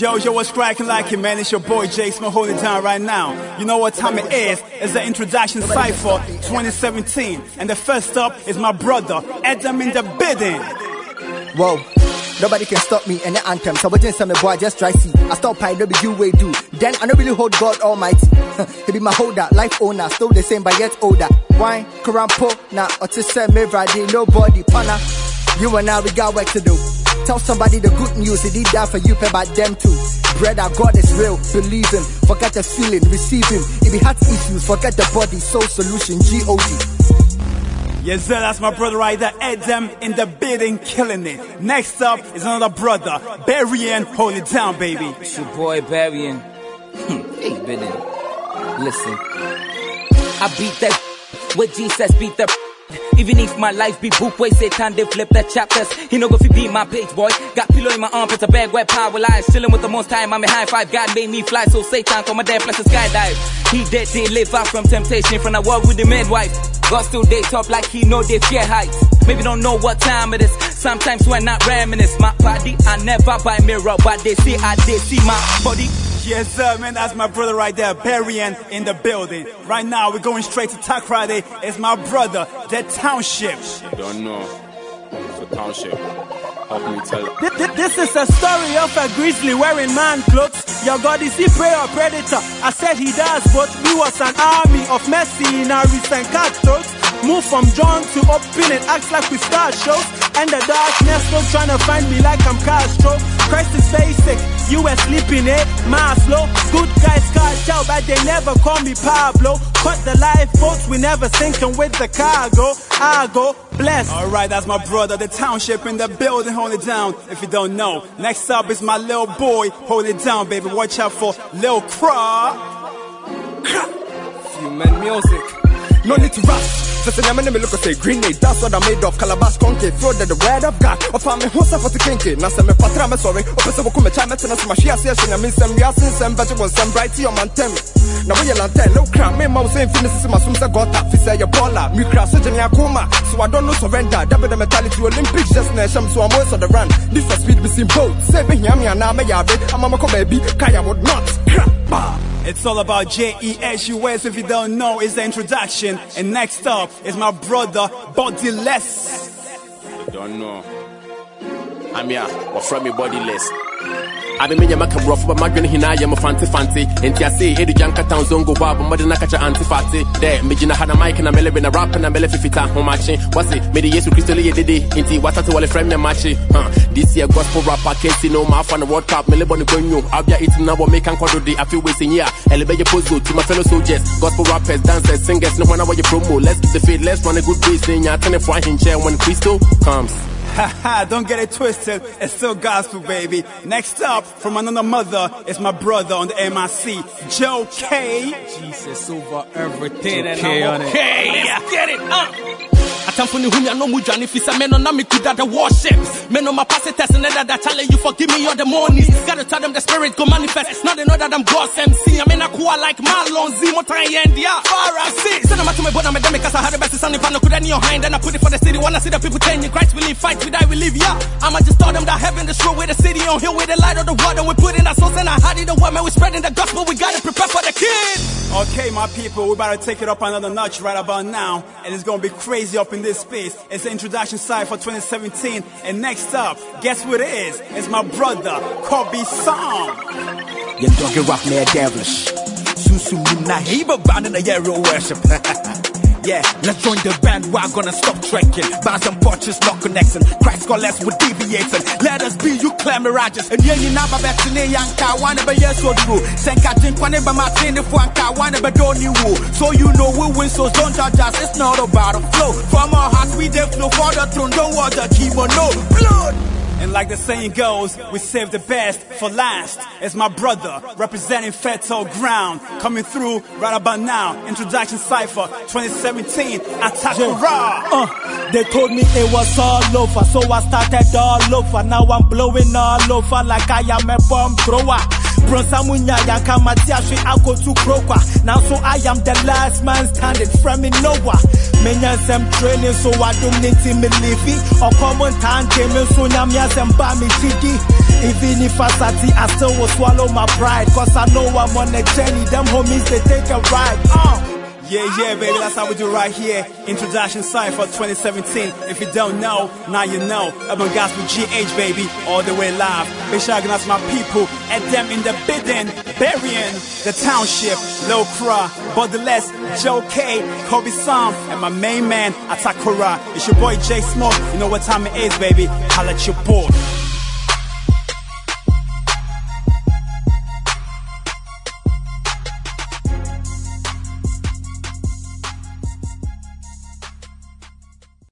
Yo, yo, what's cracking like it, man? It's your boy Jay Smith holding down right now. You know what time it is? It's the introduction cypher 2017. And the first up is my brother, Adam in the bidding. Whoa. Nobody can stop me and the anthem. So what some boy just try see. I stop pie, no be you way do. Then I don't really hold God Almighty. he be my holder, life owner, still the same but yet older. Wine, Karampo, nah, Otisa Mevradi, nobody, pana. You and I, we got work to do. Tell somebody the good news, it did that for you, pay by them too. Brother, God is real, believe him, forget the feeling, receive him. If he had issues, forget the body, soul solution, G-O-D. Yes, sir, that's my brother right there, Adam in the building, killing it. Next up is another brother, Barian, hold it down, baby. It's your boy, Barian. hey, bidding. Listen. I beat that with Jesus, beat the even if my life be book way Satan, they flip the chapters. He no go fi be my page, boy. Got pillow in my armpit, a bag where power lies. Chilling with the most time, I'm a high five. God made me fly, so Satan come my dad plus the skydive. He dead, they live out from temptation, from the world with the midwife. God still they top like he know they fear heights. Maybe don't know what time it is. Sometimes when not reminisce, my body I never buy mirror, but they see I they see my body. Yes, sir, man. That's my brother right there, Barian, in the building. Right now, we're going straight to Tag Friday. It's my brother, the Township. You don't know. It's a Township. Help me tell it. This, is a story of a grizzly wearing man clothes. Your God is he prey or predator? I said he does, but we was an army of mercy in mercenaries and cutthroats. Move from John to open and acts like we start shows. And the darkness still trying to find me like I'm Castro. Christ is basic, you were sleeping, eh? Maslow. Good guys catch out, but they never call me Pablo. Cut the lifeboats, we never sinking with the cargo. I go bless. Alright, that's my brother, the township in the building, hold it down. If you don't know, next up is my little boy, hold it down, baby. Watch out for Lil Craw. Human music. No need to rush. Sasa nyama nime look say grenade That's what I made of. Calabash conke Throw the word of God. Ofa me hosa for the kinky. Na se me patra me sorry. Ope se woku me cha me tena Se ma shia siya shina min sem Ria sin sem Bache won sem Brighty on man tem Na wo ye lanten No cram Me ma wo se infini sisi ma sum se gota. Fi se ye baller. Mi crash se jeni akuma. So I don't know surrender. Double the mentality Olympics just na sham So I'm always on the run. This for speed be simple. Say me hiya me ana me yabe I'm a baby Kaya would not. Crap It's all about J-E-S-U-S if you don't know, it's the introduction. And next up is my brother, Bodyless. Don't know. I'm here. What from me bodiless? Ade menya maka borɔfo ba madwene hinaa yɛ mo fante fante enti ase ɛdu gyanka town zongo hɔ a bɔmmɔde na kakyɛ ante fate dɛ megyina ha na mike na mele na rap na mele fifita homakye wase mede yesu kristo le yɛ dede enti watate wɔle frɛ me makye this year gospel rapper kesi no maafa na world cup mele bɔ ne gwanyo abia itim na bɔ meka nkɔdo de afe wei sɛnyi a ɛle bɛyɛ pozo to my fellow soldiers gospel rappers dancers singers ne hɔ na wɔyɛ promo. Let's faith let's run a good race ne nya atenefo ahenkyɛ when kristo comes Haha, don't get it twisted. It's still gospel, baby. Next up, from another mother, is my brother on the MIC, Joe K. Jesus over everything and K I'm on it. okay. Let's get it. Uh. Atamfo ne humi ano mu dwane fi sɛ meno na mekuda the worship. Meno my pastors and that that challenge you forgive me all the monies. Gotta tell them the spirit go manifest. Now they know that I'm God's MC I mean I cool like Marlon Z mo try and yeah far I see send them to me but I'm a demi cause I had the best sound if I no any your hand then I put it for the city. Wanna see the people change. Christ will live fight we die we live yeah. I'ma just tell them that heaven is true with the city on hill with the light of the world and we put in our souls and I hide in the world man. We spreading the gospel we gotta prepare for the kids Okay, my people, we're about to take it up another notch right about now, and it's gonna be crazy up in this space. It's the introduction cypher 2017, and next up, guess what it is? It's my brother, Kobe Song. Young doggy rock man devilish. Susu Muna, he but band in hero worship. Yeah, let's join the bandwagon and stop trekking. Bounce and punches, not connecting. Christ less with deviating. Let us be you clamoragers. And yeah, you never back to the yanka, one of yes or true. Senka think one of my tin if one car, one of don't you. So you know we win, so don't judge us. It's not about a flow. From our hearts, we did flow for the throne. Don't want the kimono. Blood. And like the saying goes, we save the best for last. It's my brother representing fertile ground coming through right about now. Introduction Cypher 2017 Atakura. Uh, they told me it was all over, so I started all over. Now I'm blowing all over like I am a bomb thrower. Bronsamunya yanka matiashwe ako to krokwa. Now so I am the last man standing from in Noah. Menya some training so I don't need to me leafy. Or common time came in so nyamya some bami chidi. Even if I sati, I still will swallow my pride. Cause I know I'm on a journey. Them homies, they take a ride. Uh. Yeah, yeah, baby, that's how we do right here. Introduction cypher 2017. If you don't know, now you know. Urban Gospel GH, baby, all the way live. Shout out to my people, at them in the bidding, Barian the township, Lil Cra, Bodiless, Joe K, Kobe Sam, and my main man, Atakura. It's your boy Jay Smoke. You know what time it is, baby. Holla at your boy.